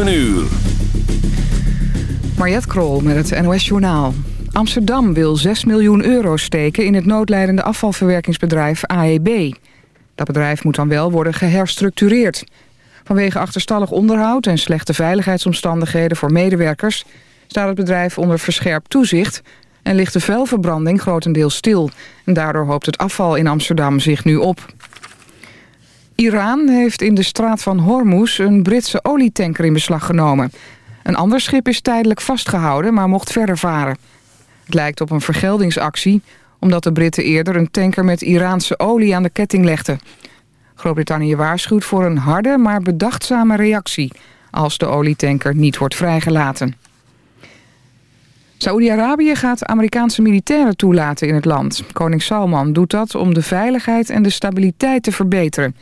7 uur. Mariette Krol met het NOS Journaal. Amsterdam wil 6 miljoen euro steken in het noodlijdende afvalverwerkingsbedrijf AEB. Dat bedrijf moet dan wel worden geherstructureerd. Vanwege achterstallig onderhoud en slechte veiligheidsomstandigheden voor medewerkers... staat het bedrijf onder verscherpt toezicht en ligt de vuilverbranding grotendeels stil. En daardoor hoopt het afval in Amsterdam zich nu op. Iran heeft in de straat van Hormuz een Britse olietanker in beslag genomen. Een ander schip is tijdelijk vastgehouden, maar mocht verder varen. Het lijkt op een vergeldingsactie, omdat de Britten eerder een tanker met Iraanse olie aan de ketting legden. Groot-Brittannië waarschuwt voor een harde, maar bedachtzame reactie als de olietanker niet wordt vrijgelaten. Saoedi-Arabië gaat Amerikaanse militairen toelaten in het land. Koning Salman doet dat om de veiligheid en de stabiliteit te verbeteren.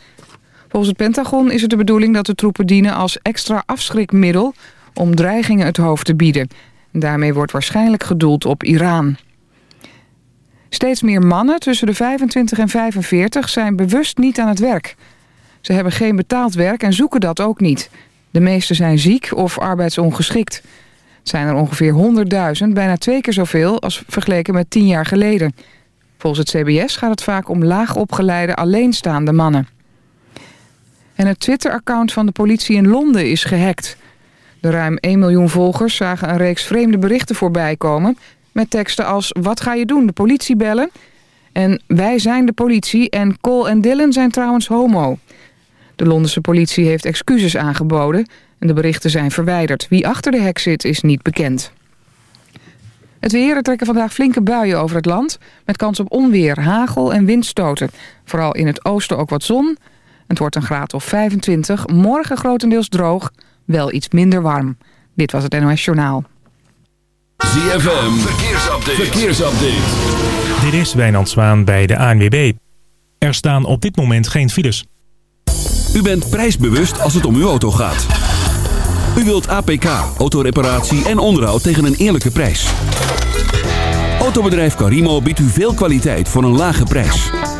Volgens het Pentagon is het de bedoeling dat de troepen dienen als extra afschrikmiddel... om dreigingen het hoofd te bieden. Daarmee wordt waarschijnlijk gedoeld op Iran. Steeds meer mannen tussen de 25 en 45 zijn bewust niet aan het werk. Ze hebben geen betaald werk en zoeken dat ook niet. De meeste zijn ziek of arbeidsongeschikt. Het zijn er ongeveer 100.000, bijna twee keer zoveel als vergeleken met tien jaar geleden. Volgens het CBS gaat het vaak om laag opgeleide alleenstaande mannen. En het Twitter-account van de politie in Londen is gehackt. De ruim 1 miljoen volgers zagen een reeks vreemde berichten voorbij komen... met teksten als wat ga je doen, de politie bellen... en wij zijn de politie en Cole en Dylan zijn trouwens homo. De Londense politie heeft excuses aangeboden en de berichten zijn verwijderd. Wie achter de hek zit is niet bekend. Het weer, er trekken vandaag flinke buien over het land... met kans op onweer, hagel en windstoten. Vooral in het oosten ook wat zon. Het wordt een graad of 25. Morgen grotendeels droog, wel iets minder warm. Dit was het NOS Journaal. ZFM, verkeersupdate. verkeersupdate. Dit is Wijnand Zwaan bij de ANWB. Er staan op dit moment geen files. U bent prijsbewust als het om uw auto gaat. U wilt APK, autoreparatie en onderhoud tegen een eerlijke prijs. Autobedrijf Carimo biedt u veel kwaliteit voor een lage prijs.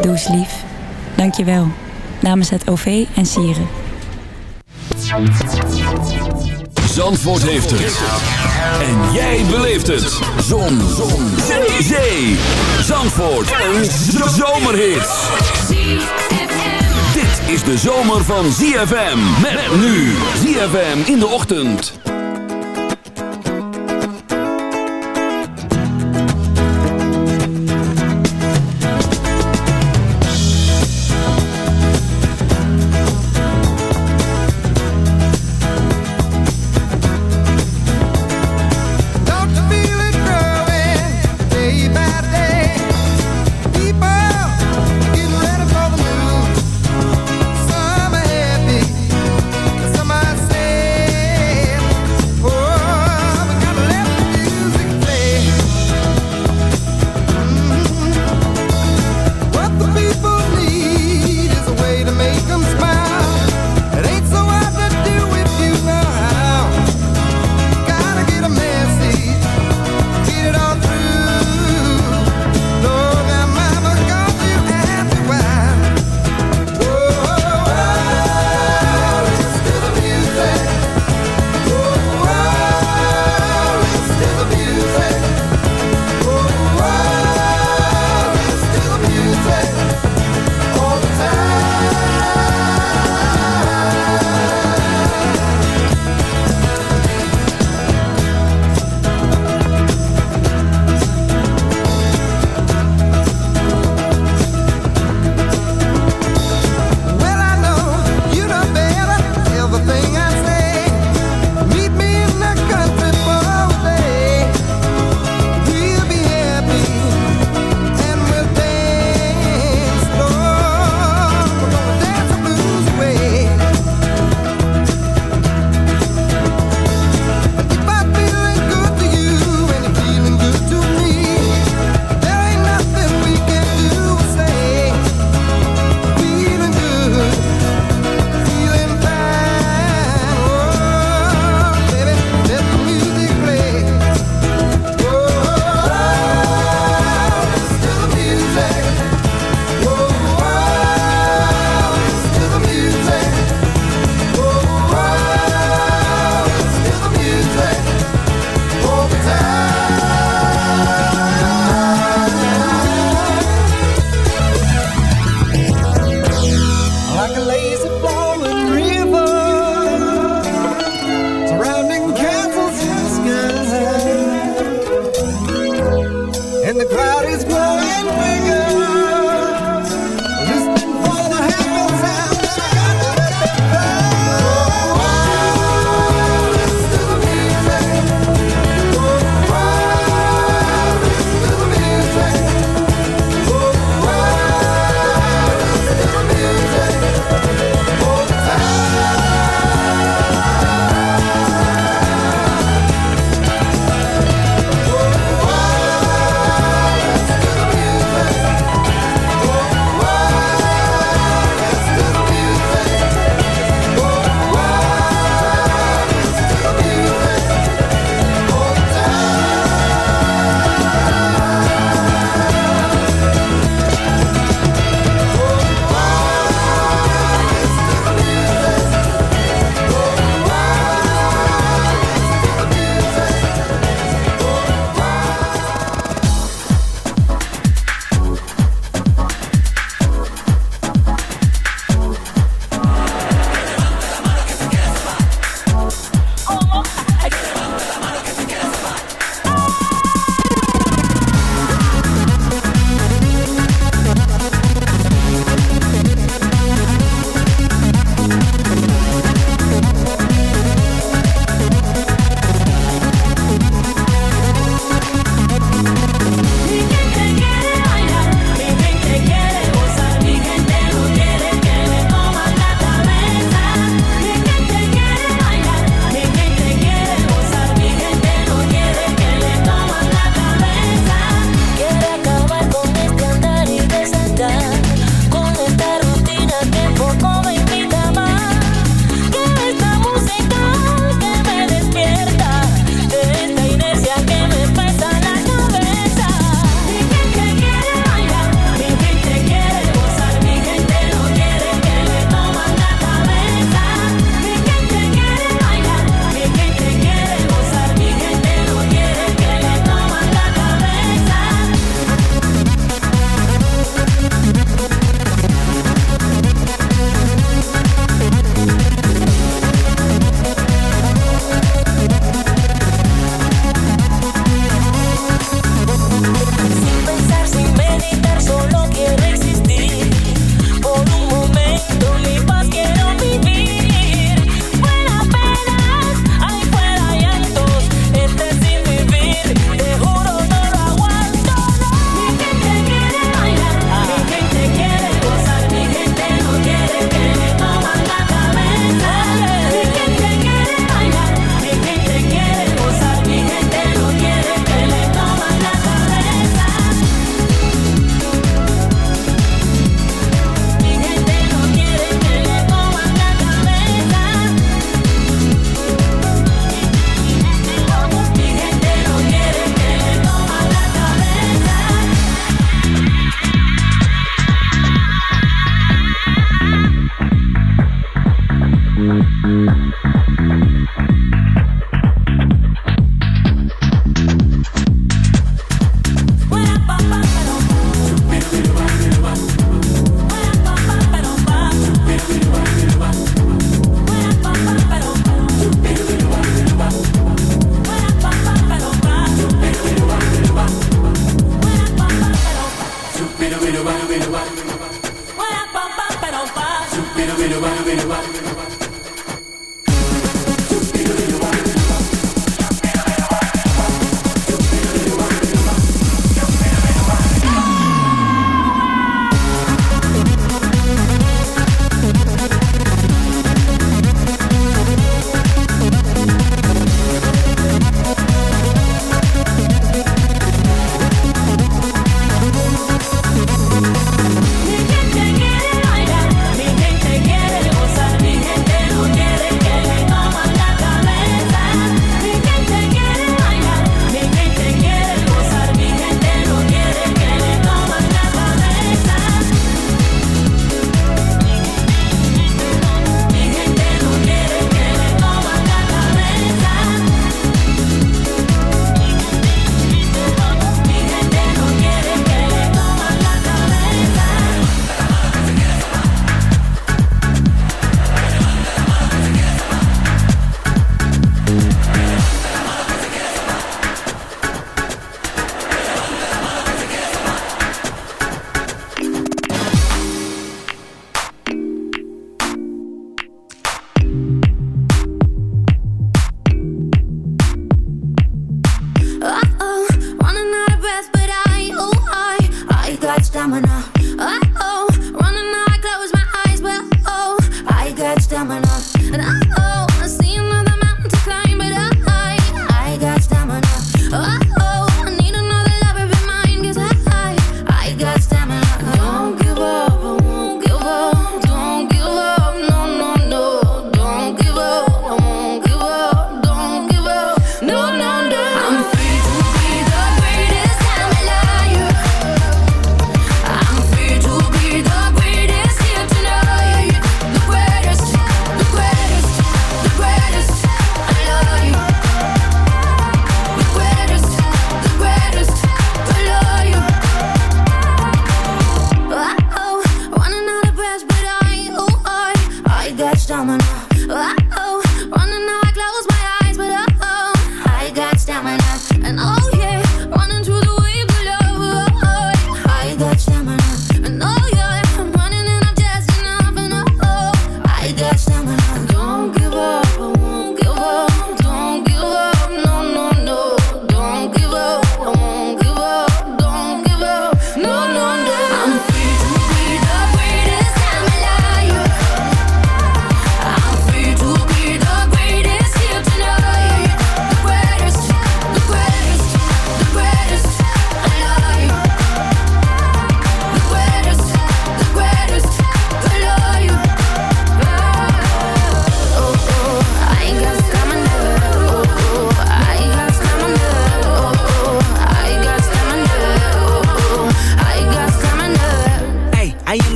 Doe eens lief. Dank je wel. Namens het OV en Sieren. Zandvoort heeft het. En jij beleeft het. Zon. Zon. Zee. Zee. Zandvoort. Een zomerhit. Dit is de zomer van ZFM. Met nu. ZFM in de ochtend.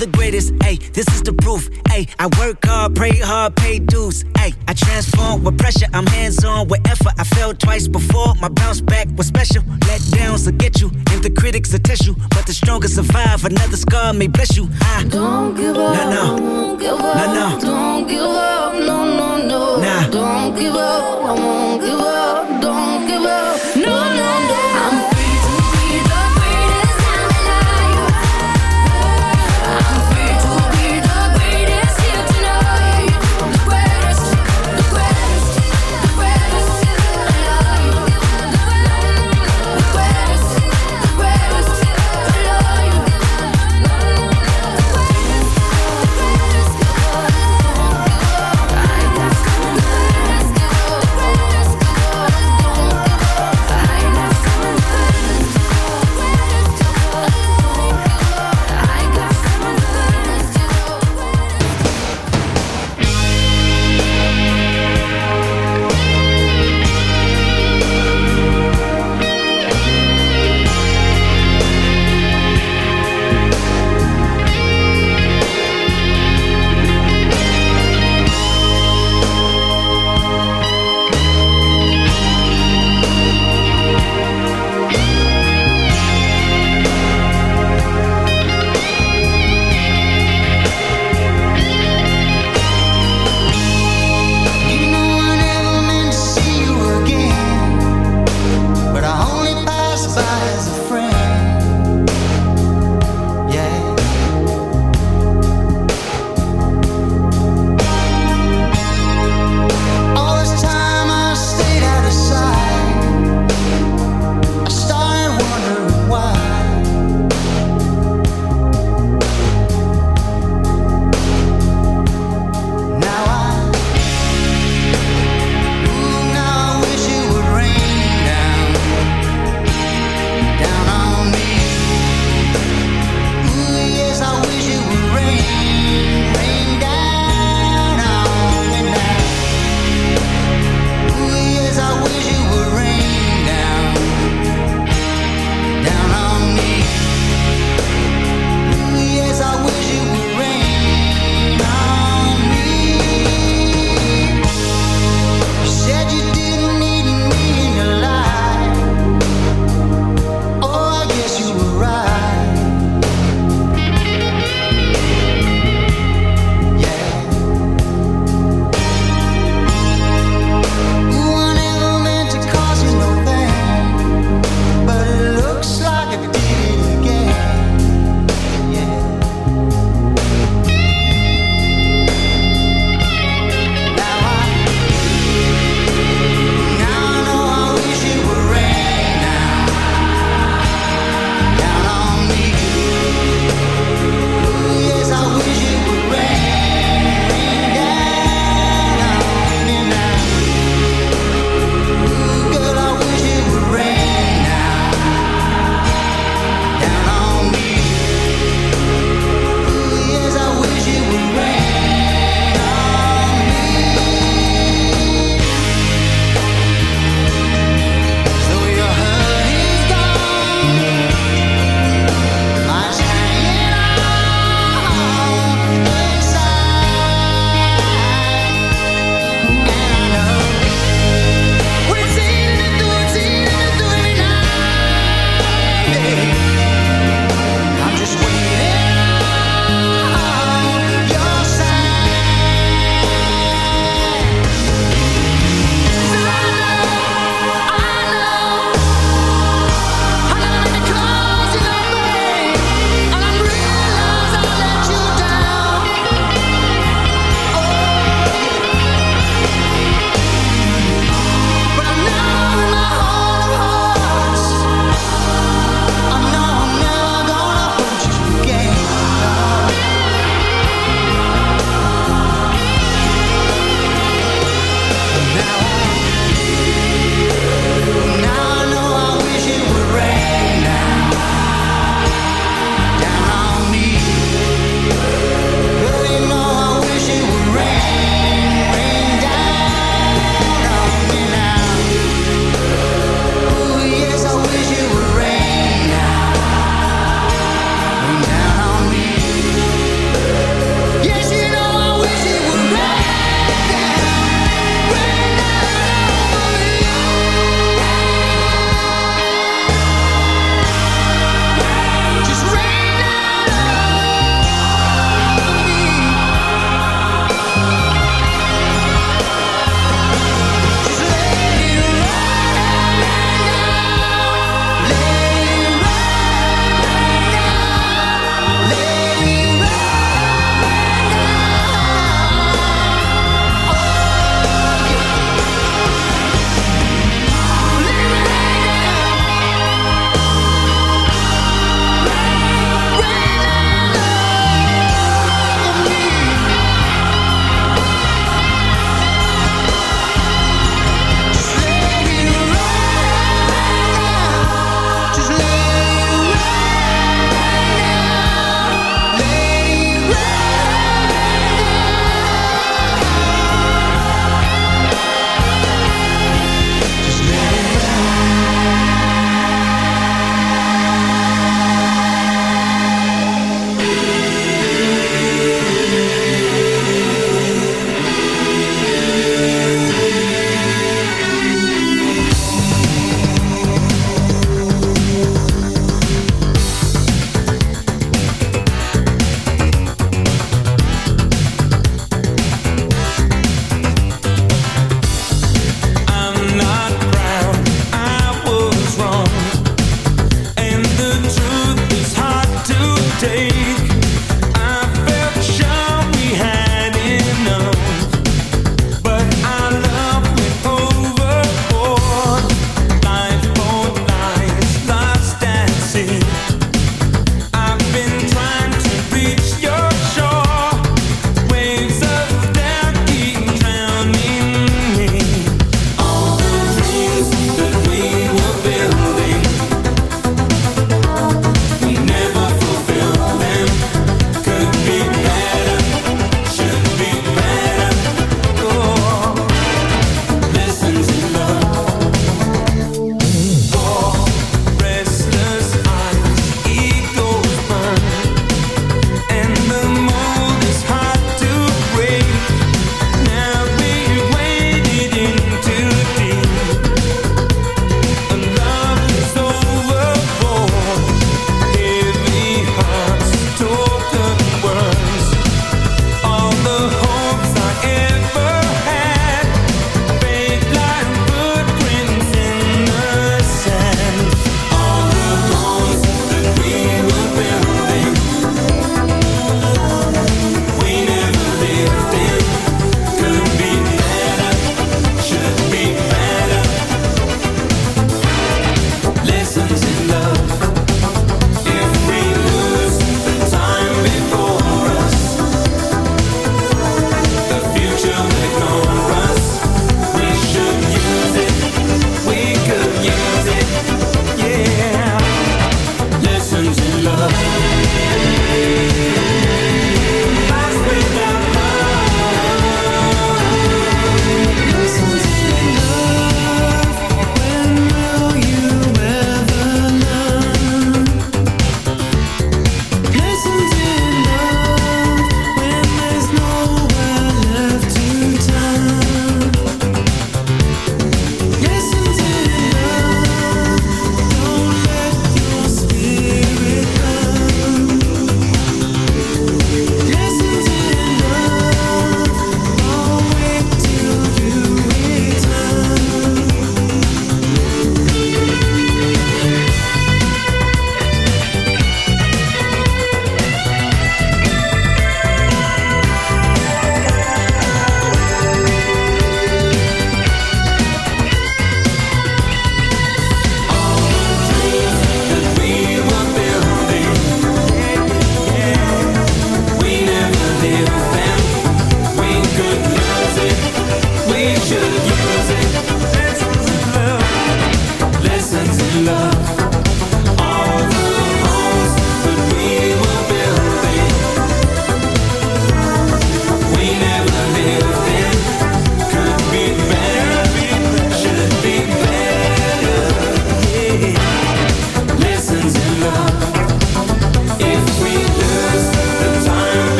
the greatest, ayy. This is the proof, ayy. I work hard, pray hard, pay dues, ayy. I transform with pressure, I'm hands on with effort. I fell twice before, my bounce back was special. Let downs will get you, and the critics will test you. But the strongest survive, another scar may bless you. I don't give up, no, no, don't give up, no, no, don't give up, no, no, no, nah. don't give up, I won't give up, don't give up.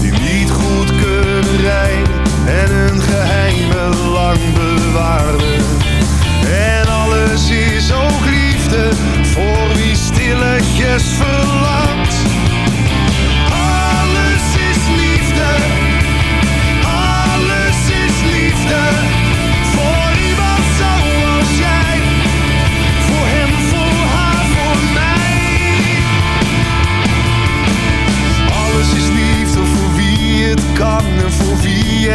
die niet goed kunnen rijden en hun geheimen lang bewaren. En alles is ook liefde voor wie stilletjes verlaat.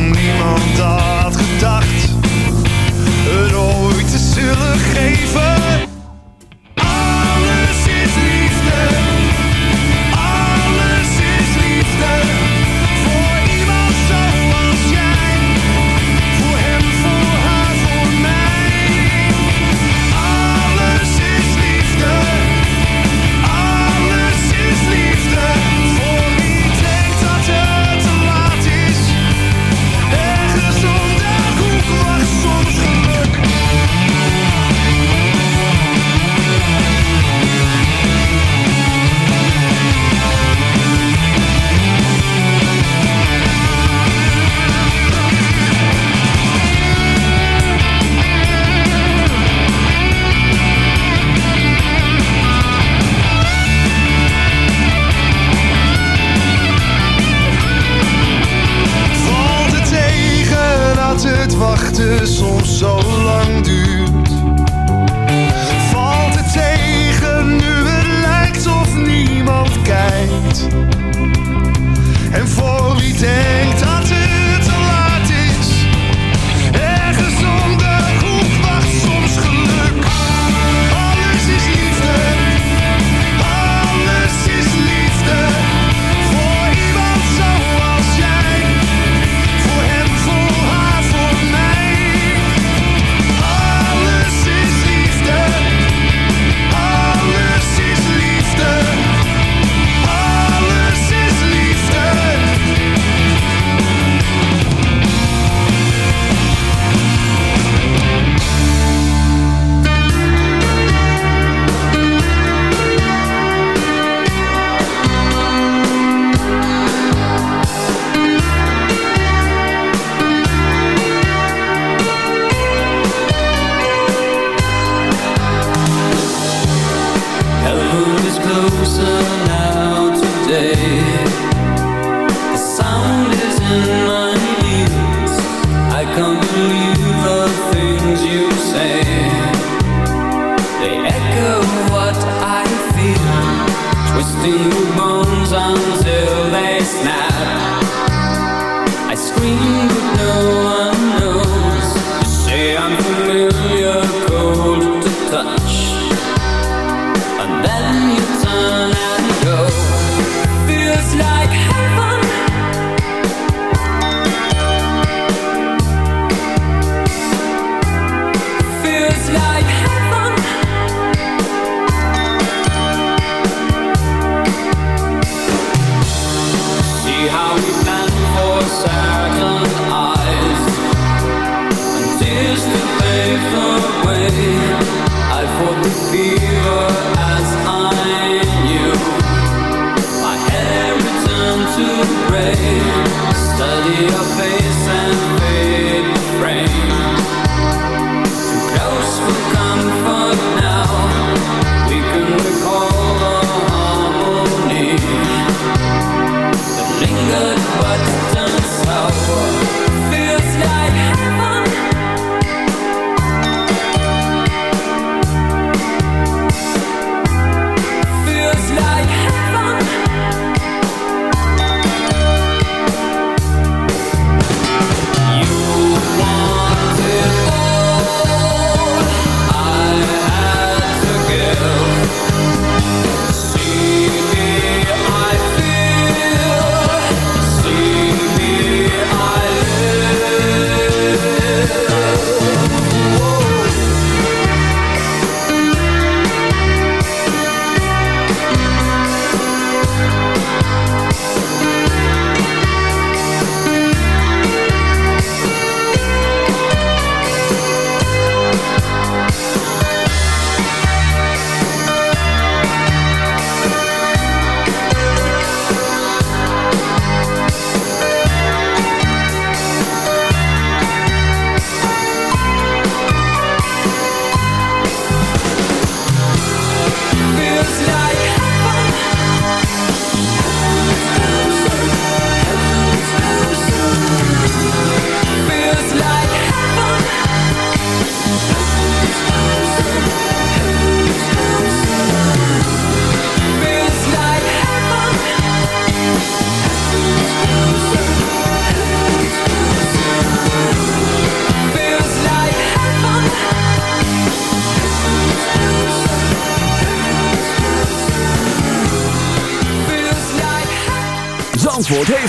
niemand had gedacht. Het ooit te zullen geven.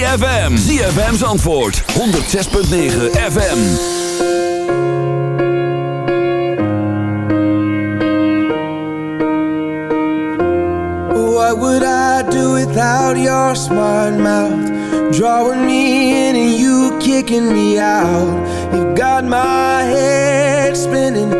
ZFM. ZFM's antwoord. 106.9 FM. What would I do without your smart mouth? Drawing me in and you kicking me out. You've got my head spinning.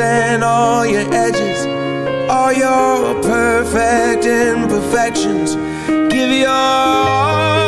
and all your edges, all your perfect imperfections. Give your all.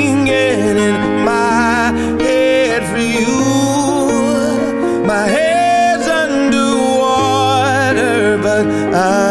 I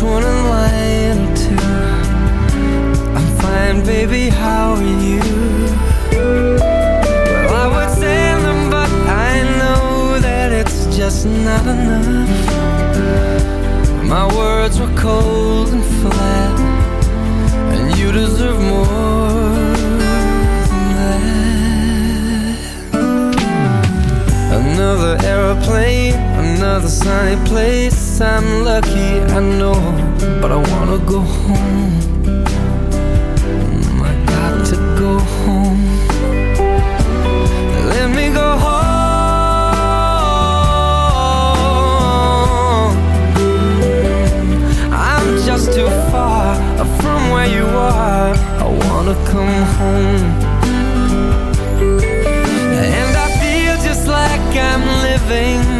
Each one line or two. I'm fine, baby, how are you? Well, I would send them, but I know that it's just not enough. My words were cold and flat, and you deserve more than that. Another aeroplane, another sunny place. I'm lucky, I know, but I wanna go home. Mm, I got to go home. Let me go home. I'm just too far from where you are. I wanna come home. And I feel just like I'm living